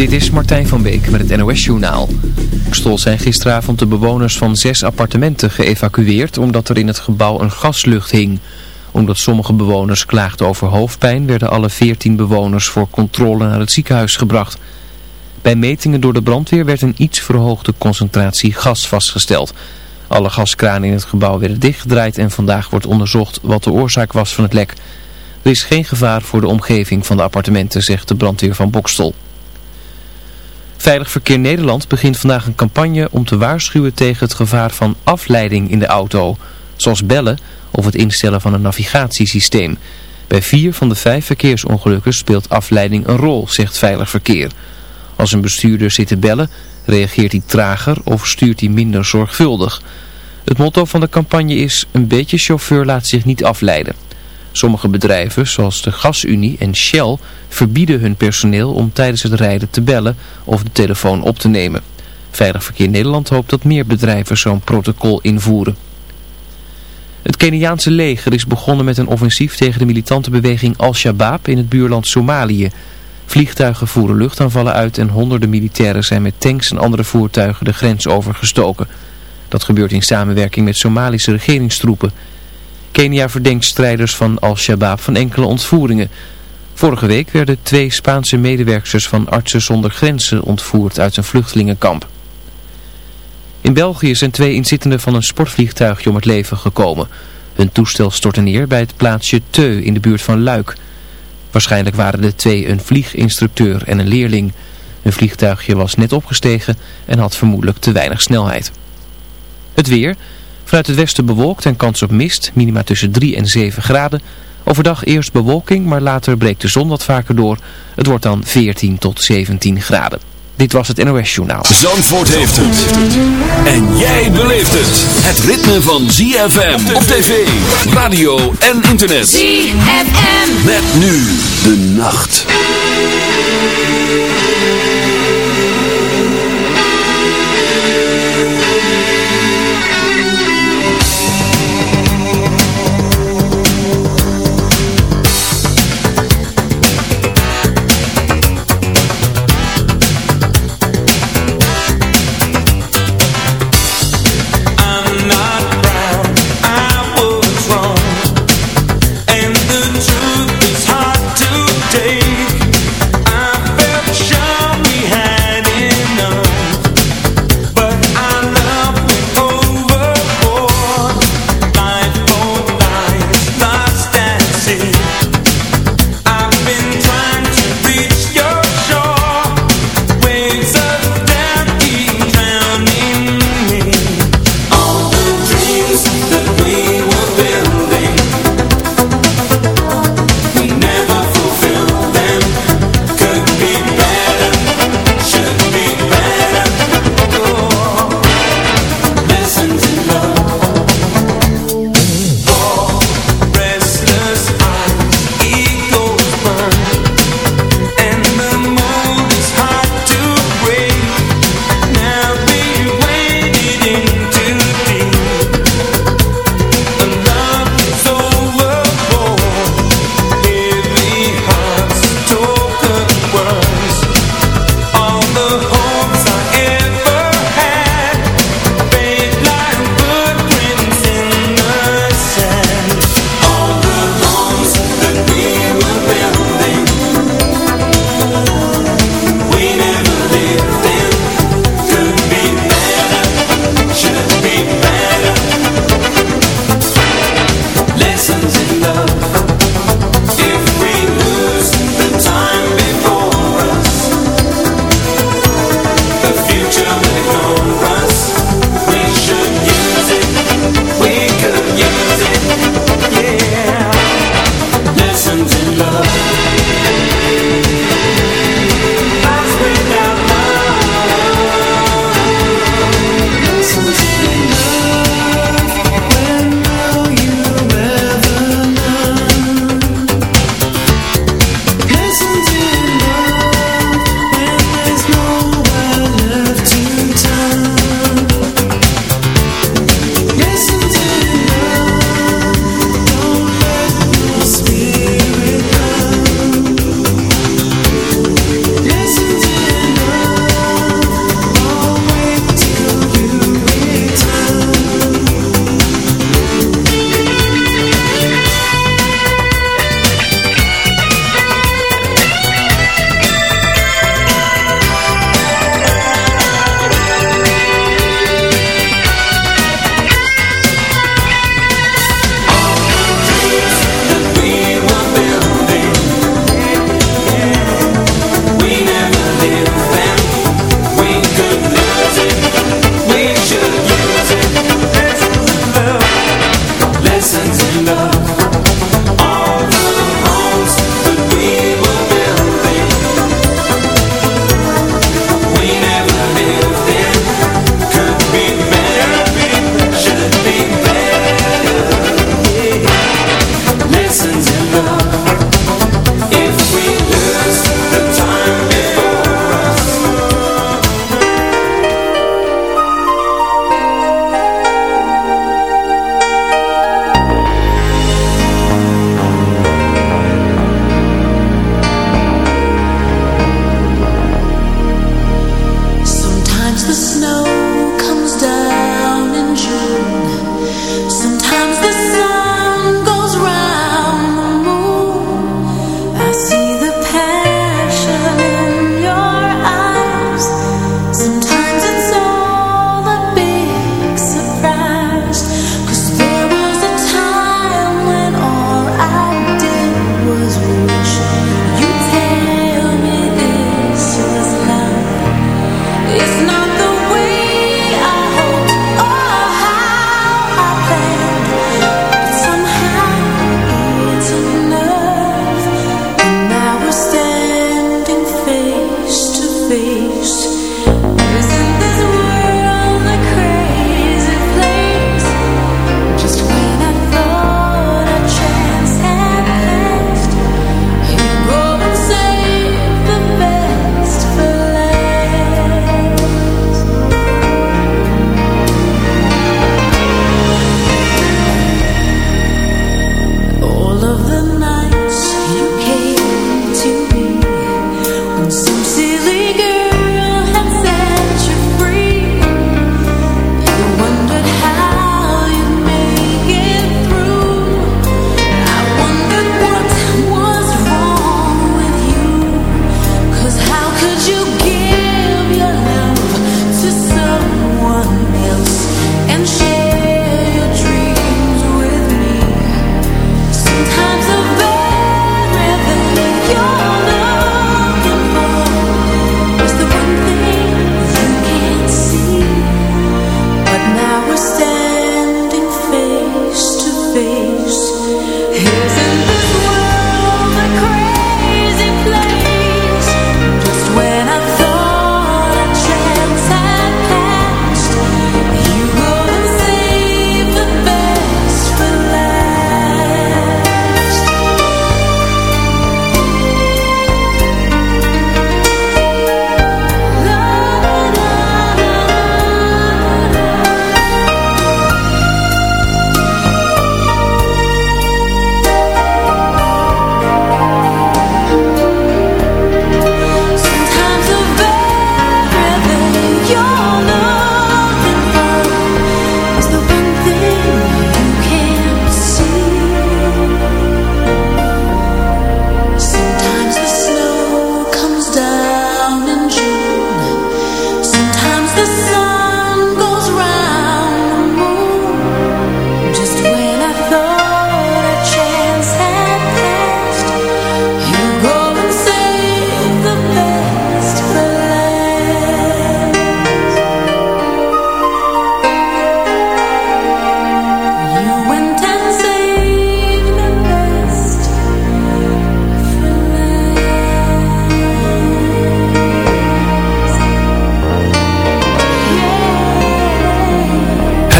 Dit is Martijn van Beek met het NOS-journaal. Stol zijn gisteravond de bewoners van zes appartementen geëvacueerd omdat er in het gebouw een gaslucht hing. Omdat sommige bewoners klaagden over hoofdpijn werden alle veertien bewoners voor controle naar het ziekenhuis gebracht. Bij metingen door de brandweer werd een iets verhoogde concentratie gas vastgesteld. Alle gaskranen in het gebouw werden dichtgedraaid en vandaag wordt onderzocht wat de oorzaak was van het lek. Er is geen gevaar voor de omgeving van de appartementen, zegt de brandweer van Bokstol. Veilig Verkeer Nederland begint vandaag een campagne om te waarschuwen tegen het gevaar van afleiding in de auto. Zoals bellen of het instellen van een navigatiesysteem. Bij vier van de vijf verkeersongelukken speelt afleiding een rol, zegt Veilig Verkeer. Als een bestuurder zit te bellen, reageert hij trager of stuurt hij minder zorgvuldig. Het motto van de campagne is, een beetje chauffeur laat zich niet afleiden. Sommige bedrijven, zoals de Gasunie en Shell, verbieden hun personeel om tijdens het rijden te bellen of de telefoon op te nemen. Veilig Verkeer Nederland hoopt dat meer bedrijven zo'n protocol invoeren. Het Keniaanse leger is begonnen met een offensief tegen de militante beweging Al-Shabaab in het buurland Somalië. Vliegtuigen voeren luchtaanvallen uit en honderden militairen zijn met tanks en andere voertuigen de grens overgestoken. Dat gebeurt in samenwerking met Somalische regeringstroepen. Kenia verdenkt strijders van Al-Shabaab van enkele ontvoeringen. Vorige week werden twee Spaanse medewerkers van Artsen zonder Grenzen ontvoerd uit een vluchtelingenkamp. In België zijn twee inzittenden van een sportvliegtuigje om het leven gekomen. Hun toestel stortte neer bij het plaatsje Teu in de buurt van Luik. Waarschijnlijk waren de twee een vlieginstructeur en een leerling. Hun vliegtuigje was net opgestegen en had vermoedelijk te weinig snelheid. Het weer... Vanuit het westen bewolkt en kans op mist, minima tussen 3 en 7 graden. Overdag eerst bewolking, maar later breekt de zon wat vaker door. Het wordt dan 14 tot 17 graden. Dit was het NOS Journaal. Zandvoort heeft het. En jij beleeft het. Het ritme van ZFM op tv, radio en internet. ZFM. Met nu de nacht.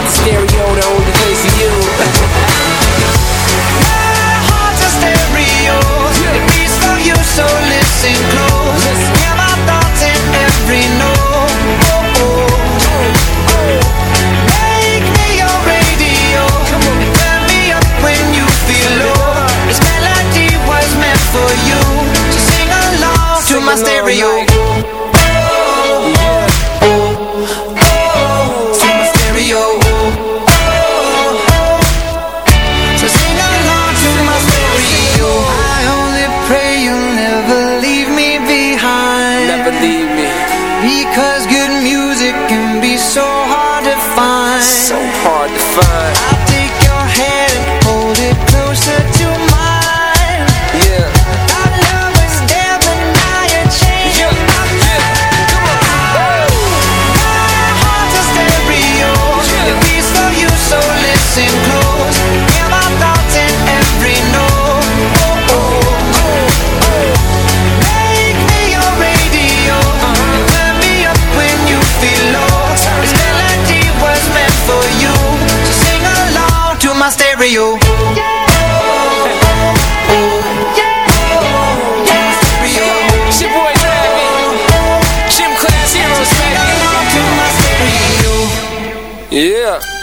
heart's a stereo, the only place for you. My heart's a stereo. It beats for you, so listen close. Hear my thoughts in every note. Oh, oh. oh. Make me your radio. Turn me up when you feel low. This melody was meant for you. So sing along to my along stereo. Yeah.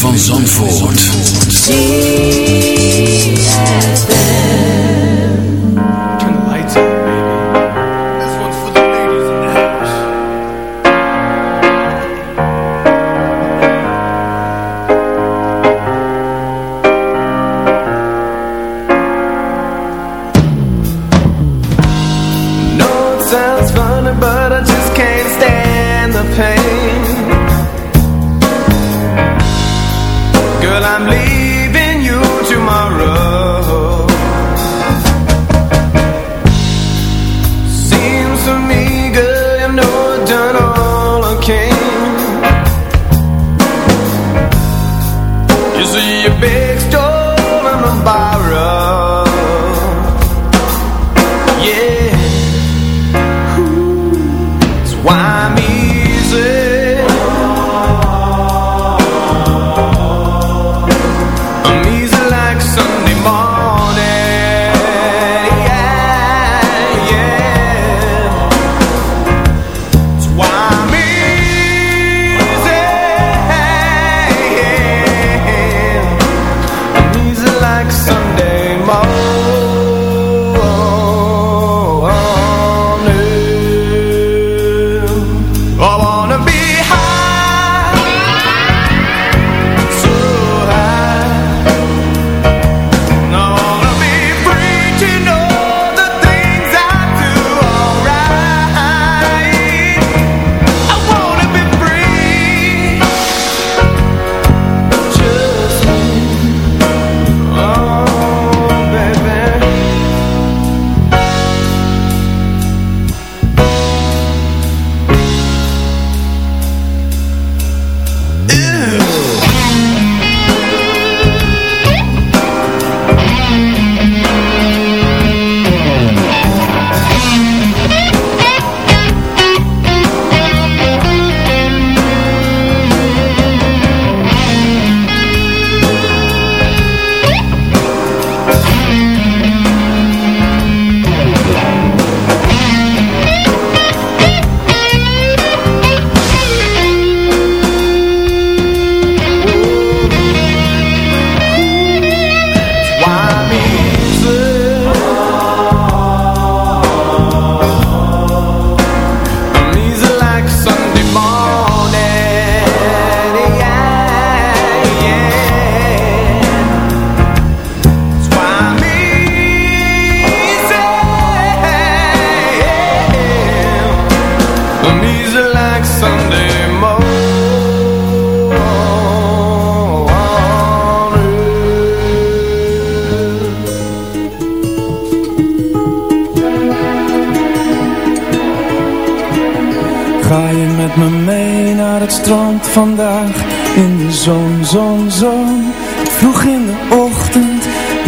van Zandvoort.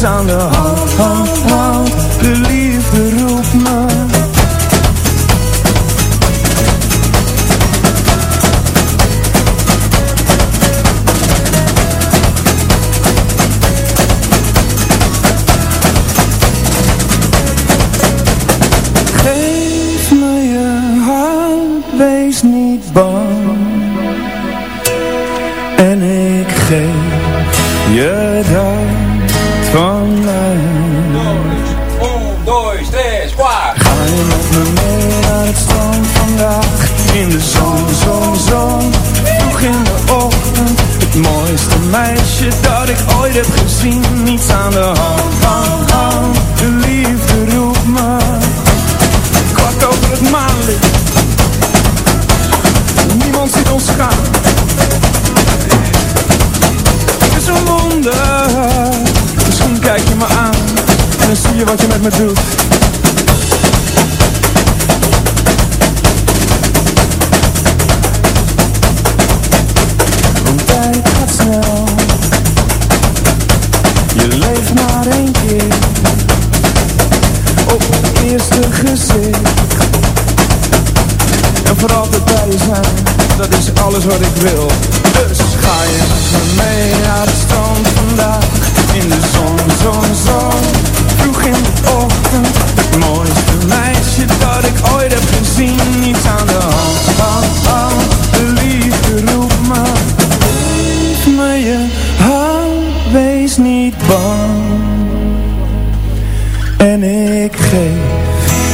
长得好 eerste gezicht. En voor altijd bij dat is alles wat ik wil. Dus ga je met me mee naar de strand vandaag. In de zon, zon, zon. Vroeg in de ochtend. Het mooiste meisje dat ik ooit heb gezien. Niets aan de hand, hand, hand De liefde roept me. Geef me je hand, wees niet bang. En ik geef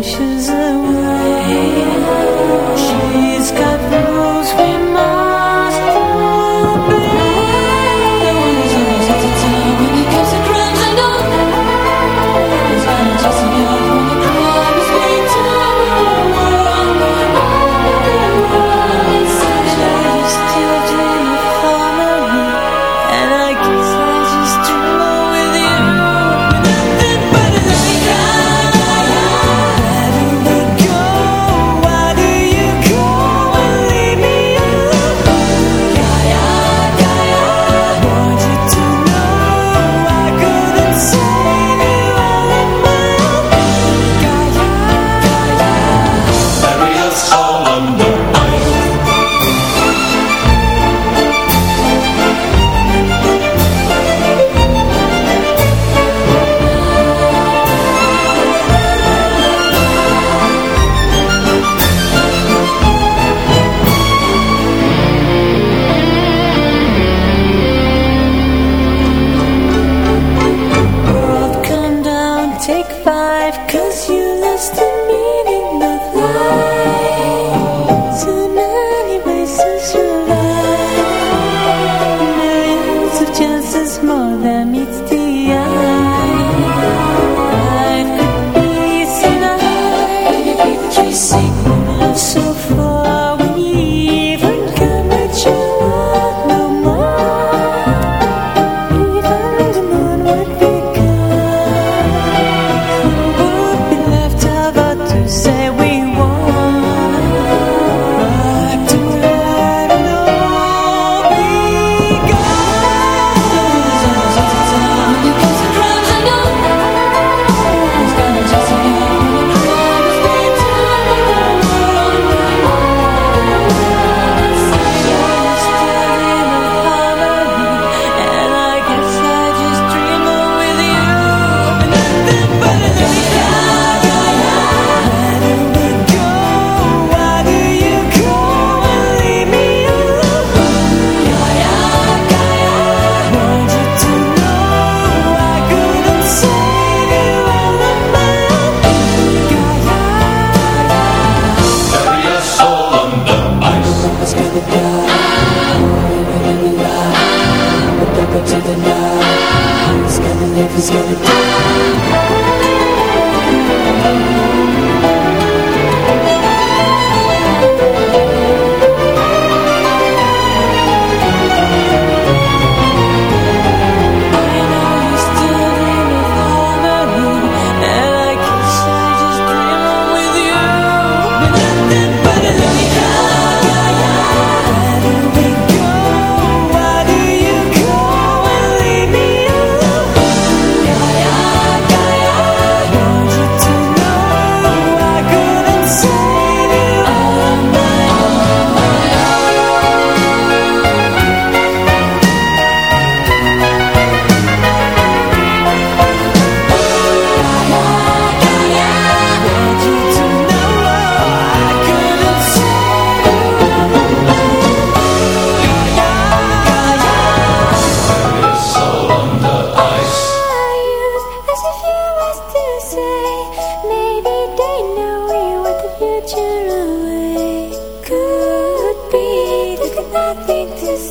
washes away.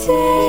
say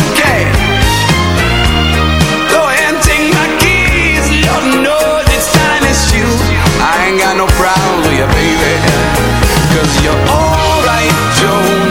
baby. Cause you're alright, Joe.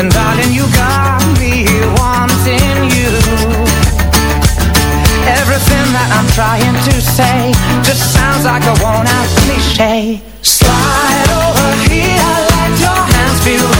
And darling, you got me wanting you. Everything that I'm trying to say just sounds like a worn out cliche. Slide over here, let your hands feel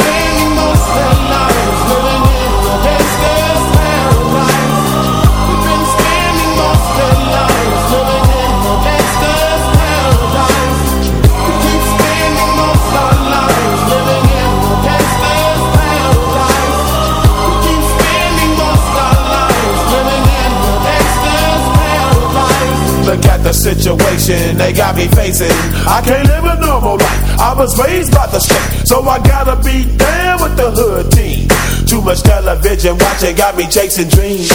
Situation they got me facing. I can't live a normal life. I was raised by the street, so I gotta be down with the hood team. Too much television watching got me chasing dreams.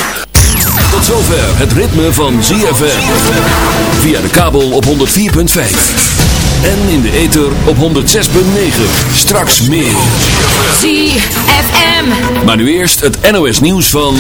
Tot zover het ritme van ZFM. Via de kabel op 104.5. En in de ether op 106.9. Straks meer. ZFM. Maar nu eerst het NOS nieuws van...